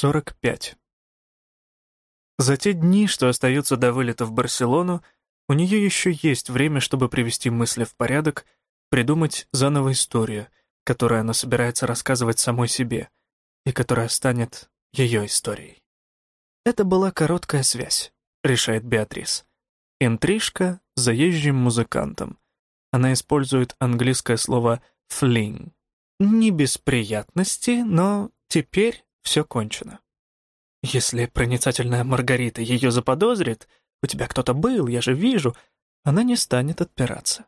45. За те дни, что остаются до вылета в Барселону, у нее еще есть время, чтобы привести мысли в порядок, придумать заново историю, которую она собирается рассказывать самой себе, и которая станет ее историей. Это была короткая связь, решает Беатрис. Интрижка с заезжим музыкантом. Она использует английское слово «fling». Не без приятности, но теперь все кончено. Если проницательная Маргарита ее заподозрит, у тебя кто-то был, я же вижу, она не станет отпираться.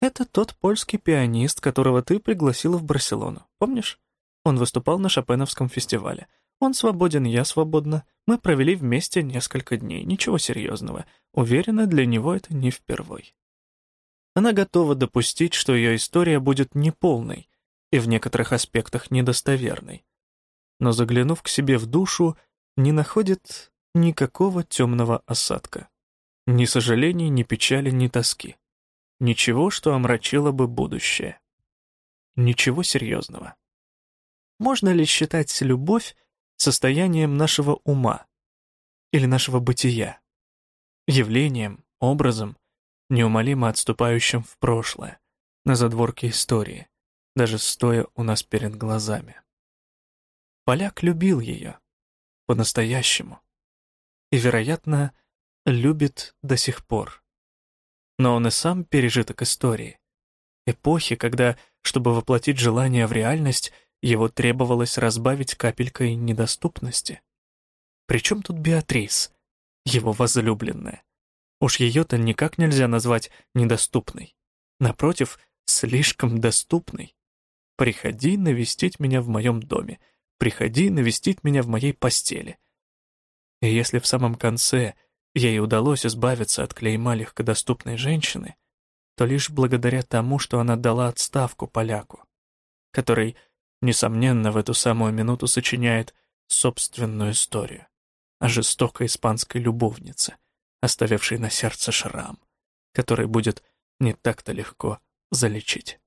Это тот польский пианист, которого ты пригласила в Барселону, помнишь? Он выступал на Шопеновском фестивале. Он свободен, я свободна. Мы провели вместе несколько дней, ничего серьезного. Уверена, для него это не впервой. Она готова допустить, что ее история будет неполной и в некоторых аспектах недостоверной но, заглянув к себе в душу, не находит никакого темного осадка. Ни сожалений, ни печали, ни тоски. Ничего, что омрачило бы будущее. Ничего серьезного. Можно ли считать любовь состоянием нашего ума или нашего бытия, явлением, образом, неумолимо отступающим в прошлое, на задворке истории, даже стоя у нас перед глазами? Поляк любил ее. По-настоящему. И, вероятно, любит до сих пор. Но он и сам пережиток истории. Эпохи, когда, чтобы воплотить желание в реальность, его требовалось разбавить капелькой недоступности. Причем тут Беатрис, его возлюбленная? Уж ее-то никак нельзя назвать недоступной. Напротив, слишком доступной. Приходи навестить меня в моем доме — приходи навестить меня в моей постели. И если в самом конце ей удалось избавиться от клейма легкодоступной женщины, то лишь благодаря тому, что она дала отставку поляку, который, несомненно, в эту самую минуту сочиняет собственную историю о жестокой испанской любовнице, оставившей на сердце шрам, который будет не так-то легко залечить.